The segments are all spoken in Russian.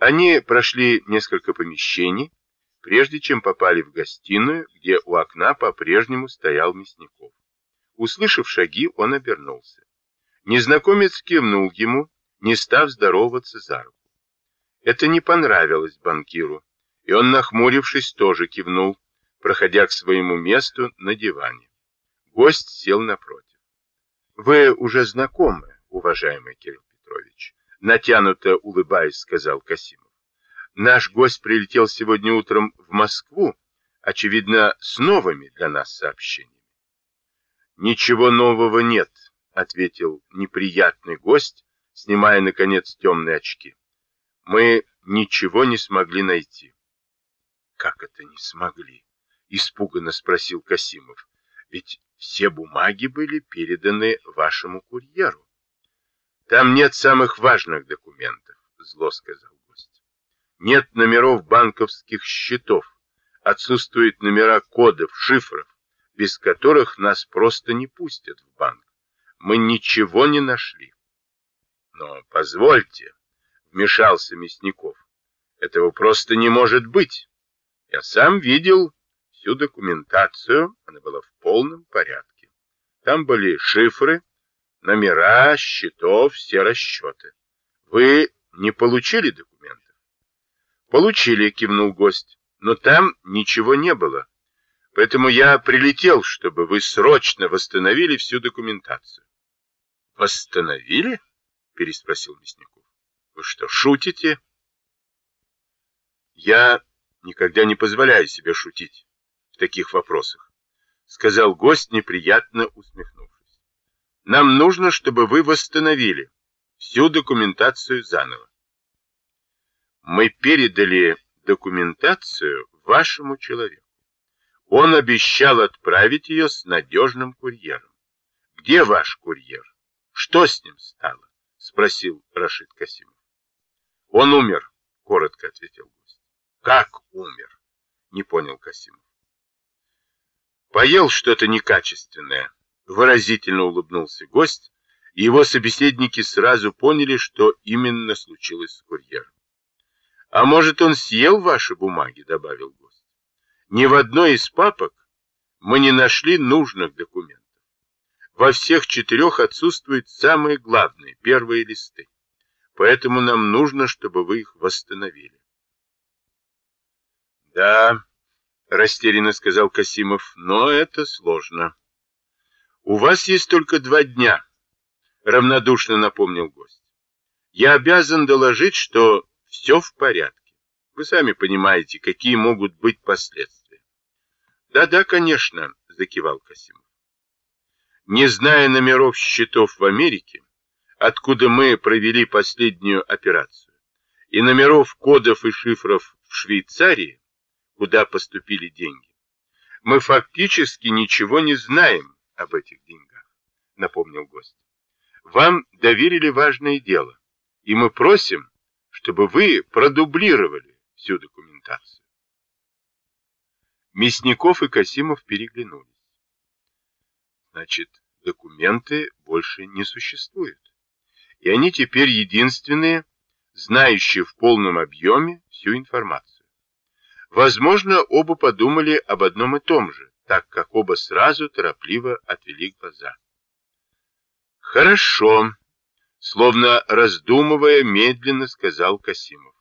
Они прошли несколько помещений, прежде чем попали в гостиную, где у окна по-прежнему стоял Мясников. Услышав шаги, он обернулся. Незнакомец кивнул ему, не став здороваться за руку. Это не понравилось банкиру, и он, нахмурившись, тоже кивнул, проходя к своему месту на диване. Гость сел напротив. «Вы уже знакомы, уважаемый Кирилл Петрович», натянуто улыбаясь, сказал Касимов. «Наш гость прилетел сегодня утром в Москву, очевидно, с новыми для нас сообщениями». «Ничего нового нет», — ответил неприятный гость, снимая, наконец, темные очки. «Мы ничего не смогли найти». «Как это не смогли?» — испуганно спросил Касимов. «Ведь все бумаги были переданы вашему курьеру». «Там нет самых важных документов», — зло сказал гость. «Нет номеров банковских счетов, отсутствуют номера кодов, шифров, без которых нас просто не пустят в банк. Мы ничего не нашли». «Но позвольте», — вмешался Мясников, — «этого просто не может быть». Я сам видел всю документацию, она была в полном порядке. Там были шифры, номера, счетов, все расчеты. Вы не получили документов? Получили, кивнул гость, но там ничего не было. Поэтому я прилетел, чтобы вы срочно восстановили всю документацию. Восстановили? Переспросил Мясников. Вы что, шутите? Я никогда не позволяю себе шутить в таких вопросах, сказал гость, неприятно усмехнувшись. Нам нужно, чтобы вы восстановили всю документацию заново. Мы передали документацию вашему человеку. Он обещал отправить ее с надежным курьером. Где ваш курьер? Что с ним стало? Спросил Рашид Касимов. Он умер, коротко ответил как умер? Не понял Касимов. Поел что-то некачественное. Выразительно улыбнулся гость, и его собеседники сразу поняли, что именно случилось с курьером. А может, он съел ваши бумаги, добавил гость. Ни в одной из папок мы не нашли нужных документов. Во всех четырех отсутствуют самые главные, первые листы. Поэтому нам нужно, чтобы вы их восстановили. Да, растерянно сказал Касимов, но это сложно. У вас есть только два дня, равнодушно напомнил гость. Я обязан доложить, что все в порядке. Вы сами понимаете, какие могут быть последствия. Да-да, конечно, закивал Касимов. Не зная номеров счетов в Америке, откуда мы провели последнюю операцию, и номеров кодов и шифров в Швейцарии, куда поступили деньги. Мы фактически ничего не знаем об этих деньгах, напомнил гость. Вам доверили важное дело, и мы просим, чтобы вы продублировали всю документацию. Мясников и Касимов переглянулись. Значит, документы больше не существуют. И они теперь единственные, знающие в полном объеме всю информацию. Возможно, оба подумали об одном и том же, так как оба сразу торопливо отвели глаза. «Хорошо», — словно раздумывая, медленно сказал Касимов.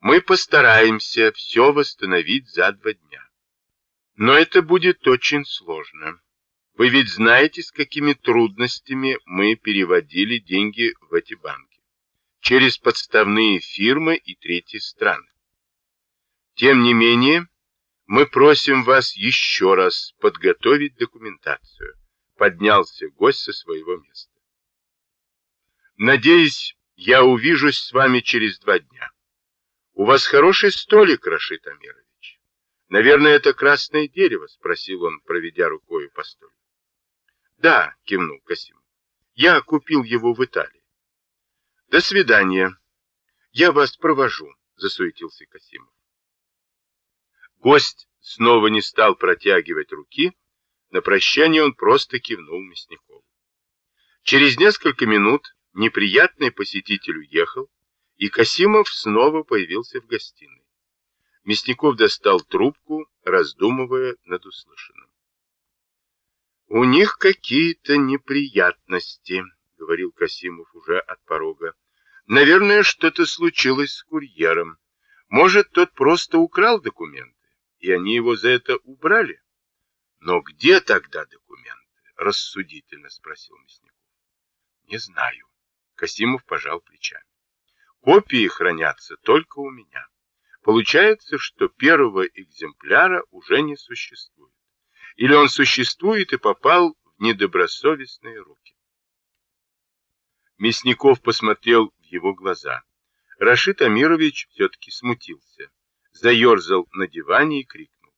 «Мы постараемся все восстановить за два дня. Но это будет очень сложно. Вы ведь знаете, с какими трудностями мы переводили деньги в эти банки. Через подставные фирмы и третьи страны. Тем не менее, мы просим вас еще раз подготовить документацию. Поднялся гость со своего места. Надеюсь, я увижусь с вами через два дня. У вас хороший столик, Рашид Амирович. Наверное, это красное дерево, спросил он, проведя рукой по столику. Да, кивнул Касим. Я купил его в Италии. До свидания. Я вас провожу, засуетился Касимов. Гость снова не стал протягивать руки, на прощание он просто кивнул Мясникову. Через несколько минут неприятный посетитель уехал, И Касимов снова появился в гостиной. Мясников достал трубку, раздумывая над услышанным. «У них какие-то неприятности», — говорил Касимов уже от порога. «Наверное, что-то случилось с курьером. Может, тот просто украл документы, и они его за это убрали? Но где тогда документы?» — рассудительно спросил Мясников. «Не знаю». Касимов пожал плечами. «Копии хранятся только у меня». Получается, что первого экземпляра уже не существует. Или он существует и попал в недобросовестные руки. Мясников посмотрел в его глаза. Рашид Амирович все-таки смутился, заерзал на диване и крикнул.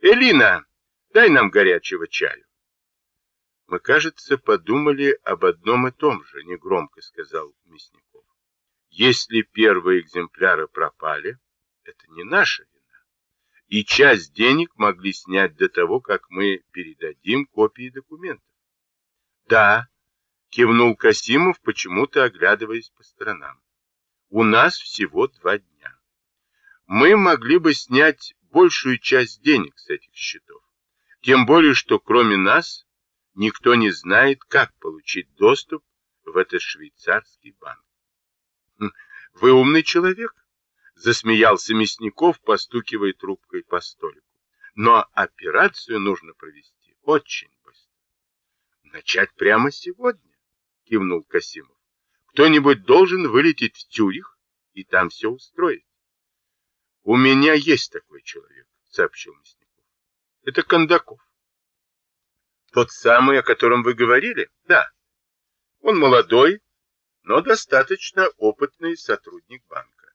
«Элина, дай нам горячего чаю!» «Мы, кажется, подумали об одном и том же», — негромко сказал Мясников. «Если первые экземпляры пропали, это не наша вина. И часть денег могли снять до того, как мы передадим копии документов. Да, кивнул Касимов, почему-то оглядываясь по сторонам. У нас всего два дня. Мы могли бы снять большую часть денег с этих счетов. Тем более, что кроме нас никто не знает, как получить доступ в этот швейцарский банк. Хм, вы умный человек, Засмеялся Мясников, постукивая трубкой по столику. Но операцию нужно провести очень быстро. Начать прямо сегодня, кивнул Касимов. Кто-нибудь должен вылететь в Тюрих и там все устроить. У меня есть такой человек, сообщил Мясников. Это Кондаков. Тот самый, о котором вы говорили? Да. Он молодой, но достаточно опытный сотрудник банка.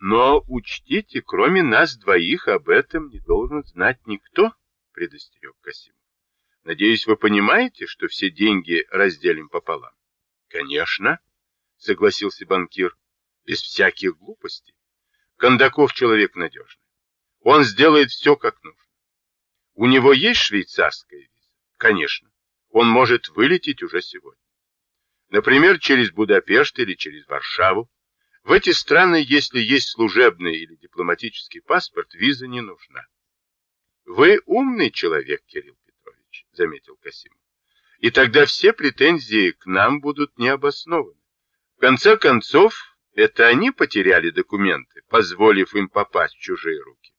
Но учтите, кроме нас двоих об этом не должен знать никто, предостерег Касимов. Надеюсь, вы понимаете, что все деньги разделим пополам? Конечно, согласился банкир, без всяких глупостей. Кондаков человек надежный. Он сделает все как нужно. У него есть швейцарская виза? Конечно. Он может вылететь уже сегодня. Например, через Будапешт или через Варшаву. В эти страны, если есть служебный или дипломатический паспорт, виза не нужна. Вы умный человек, Кирилл Петрович, заметил Касимов. И тогда все претензии к нам будут необоснованы. В конце концов, это они потеряли документы, позволив им попасть в чужие руки.